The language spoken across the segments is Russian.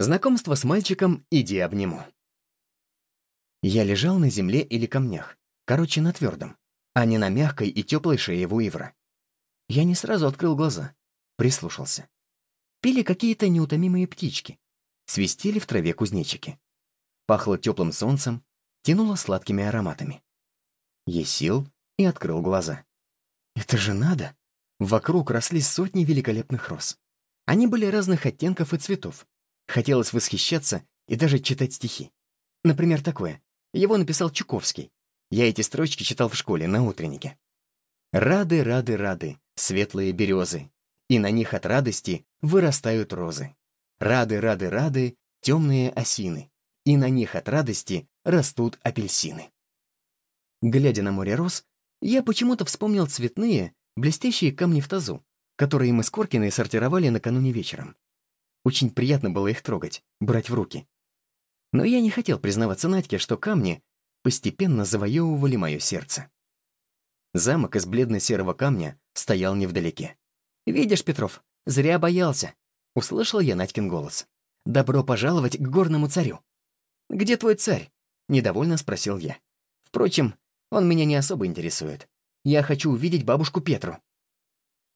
Знакомство с мальчиком «Иди обниму». Я лежал на земле или камнях, короче, на твердом, а не на мягкой и теплой шее Вуивра. Я не сразу открыл глаза, прислушался. Пели какие-то неутомимые птички, свистели в траве кузнечики. Пахло теплым солнцем, тянуло сладкими ароматами. Я сел и открыл глаза. Это же надо! Вокруг росли сотни великолепных роз. Они были разных оттенков и цветов, Хотелось восхищаться и даже читать стихи. Например, такое. Его написал Чуковский. Я эти строчки читал в школе на утреннике. «Рады, рады, рады, светлые березы, и на них от радости вырастают розы. Рады, рады, рады, темные осины, и на них от радости растут апельсины». Глядя на море роз, я почему-то вспомнил цветные, блестящие камни в тазу, которые мы с Коркиной сортировали накануне вечером. Очень приятно было их трогать, брать в руки. Но я не хотел признаваться Надьке, что камни постепенно завоевывали мое сердце. Замок из бледно-серого камня стоял невдалеке. «Видишь, Петров, зря боялся», — услышал я Надькин голос. «Добро пожаловать к горному царю». «Где твой царь?» — недовольно спросил я. «Впрочем, он меня не особо интересует. Я хочу увидеть бабушку Петру».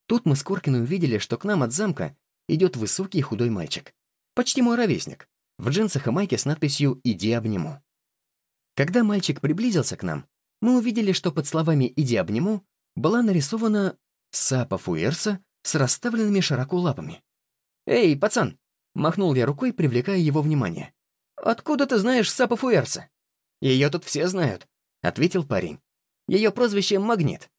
Тут мы с Коркиной увидели, что к нам от замка идет высокий худой мальчик. Почти мой ровесник, в джинсах и майке с надписью «Иди обниму». Когда мальчик приблизился к нам, мы увидели, что под словами «Иди обниму» была нарисована сапа Фуэрса с расставленными широко лапами. «Эй, пацан!» — махнул я рукой, привлекая его внимание. «Откуда ты знаешь сапа Фуэрса?» «Ее тут все знают», — ответил парень. «Ее прозвище Магнит».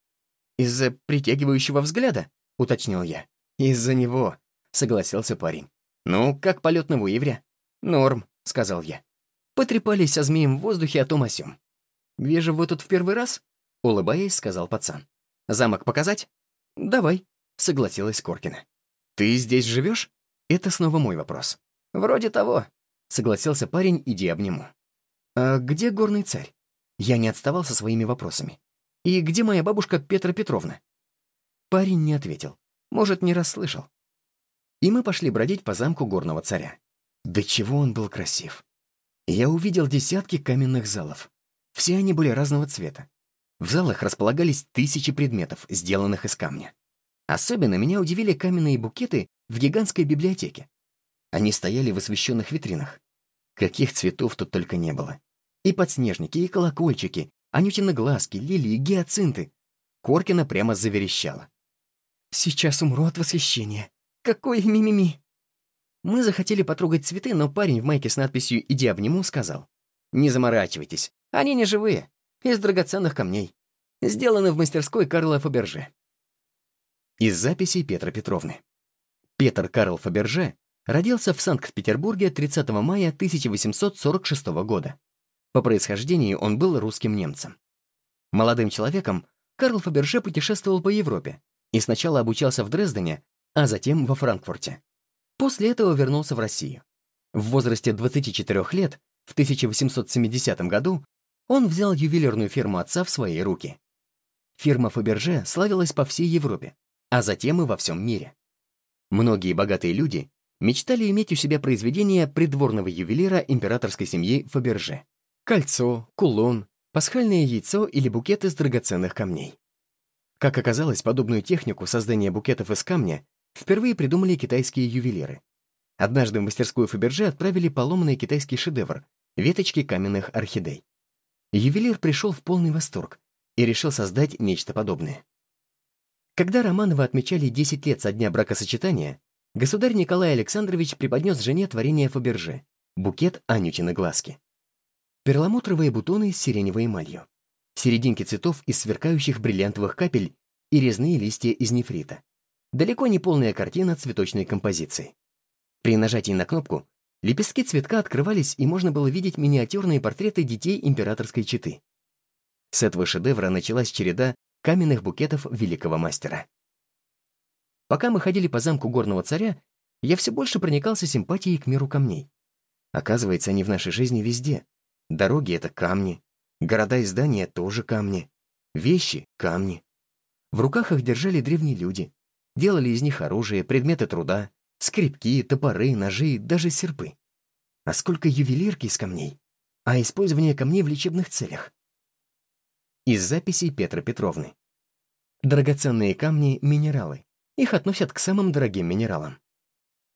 «Из-за притягивающего взгляда?» — уточнил я. «Из-за него», согласился парень. «Ну, как полет на Вуевре?» «Норм», — сказал я. Потрепались со змеем в воздухе о том о сём. «Вижу, вы тут в первый раз?» — улыбаясь, сказал пацан. «Замок показать?» «Давай», — согласилась Коркина. «Ты здесь живешь?» Это снова мой вопрос. «Вроде того», — согласился парень, иди обниму. «А где горный царь?» Я не отставал со своими вопросами. «И где моя бабушка Петра Петровна?» Парень не ответил. Может, не расслышал. И мы пошли бродить по замку горного царя. Да чего он был красив! Я увидел десятки каменных залов. Все они были разного цвета. В залах располагались тысячи предметов, сделанных из камня. Особенно меня удивили каменные букеты в гигантской библиотеке. Они стояли в освещенных витринах. Каких цветов тут только не было. И подснежники, и колокольчики, анютины глазки, лилии, гиацинты. Коркина прямо заверещала. «Сейчас умру от восхищения. Какой мимими!» Мы захотели потрогать цветы, но парень в майке с надписью «Иди обниму» сказал. «Не заморачивайтесь, они не живые, из драгоценных камней. Сделаны в мастерской Карла Фаберже». Из записей Петра Петровны. Петр Карл Фаберже родился в Санкт-Петербурге 30 мая 1846 года. По происхождению он был русским немцем. Молодым человеком Карл Фаберже путешествовал по Европе и сначала обучался в Дрездене, а затем во Франкфурте. После этого вернулся в Россию. В возрасте 24 лет, в 1870 году, он взял ювелирную фирму отца в свои руки. Фирма Фаберже славилась по всей Европе, а затем и во всем мире. Многие богатые люди мечтали иметь у себя произведения придворного ювелира императорской семьи Фаберже. Кольцо, кулон, пасхальное яйцо или букет из драгоценных камней. Как оказалось, подобную технику создания букетов из камня впервые придумали китайские ювелиры. Однажды в мастерскую Фаберже отправили поломанный китайский шедевр — веточки каменных орхидей. Ювелир пришел в полный восторг и решил создать нечто подобное. Когда Романовы отмечали 10 лет со дня бракосочетания, государь Николай Александрович преподнес жене творение Фаберже — букет Анютины глазки. Перламутровые бутоны с сиреневой эмалью, серединки цветов из сверкающих бриллиантовых капель и резные листья из нефрита. Далеко не полная картина цветочной композиции. При нажатии на кнопку лепестки цветка открывались, и можно было видеть миниатюрные портреты детей императорской четы. С этого шедевра началась череда каменных букетов великого мастера. Пока мы ходили по замку горного царя, я все больше проникался симпатией к миру камней. Оказывается, они в нашей жизни везде. Дороги — это камни, города и здания — тоже камни, вещи — камни. В руках их держали древние люди, Делали из них оружие, предметы труда, скребки, топоры, ножи, даже серпы. А сколько ювелирки из камней, а использование камней в лечебных целях. Из записей Петра Петровны. Драгоценные камни — минералы. Их относят к самым дорогим минералам.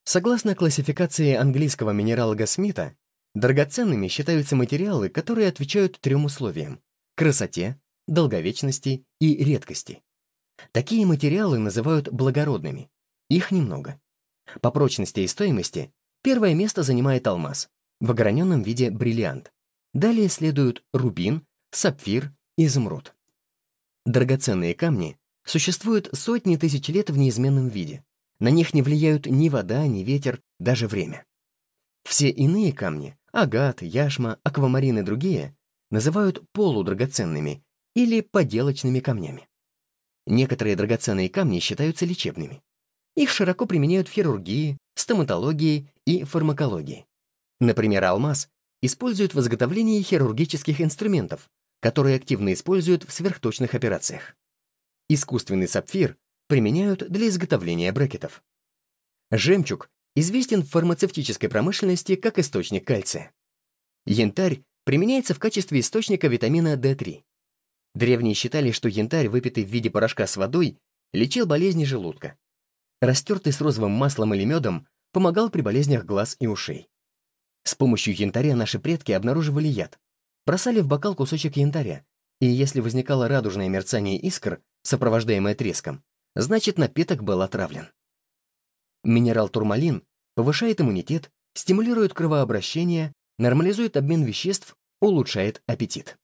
Согласно классификации английского минералога Смита, драгоценными считаются материалы, которые отвечают трем условиям — красоте, долговечности и редкости. Такие материалы называют благородными. Их немного. По прочности и стоимости первое место занимает алмаз, в ограненном виде бриллиант. Далее следуют рубин, сапфир, изумруд. Драгоценные камни существуют сотни тысяч лет в неизменном виде. На них не влияют ни вода, ни ветер, даже время. Все иные камни — агат, яшма, аквамарин и другие — называют полудрагоценными или поделочными камнями. Некоторые драгоценные камни считаются лечебными. Их широко применяют в хирургии, стоматологии и фармакологии. Например, алмаз используют в изготовлении хирургических инструментов, которые активно используют в сверхточных операциях. Искусственный сапфир применяют для изготовления брекетов. Жемчуг известен в фармацевтической промышленности как источник кальция. Янтарь применяется в качестве источника витамина D3. Древние считали, что янтарь, выпитый в виде порошка с водой, лечил болезни желудка. Растертый с розовым маслом или медом помогал при болезнях глаз и ушей. С помощью янтаря наши предки обнаруживали яд. Бросали в бокал кусочек янтаря, и если возникало радужное мерцание искр, сопровождаемое треском, значит напиток был отравлен. Минерал турмалин повышает иммунитет, стимулирует кровообращение, нормализует обмен веществ, улучшает аппетит.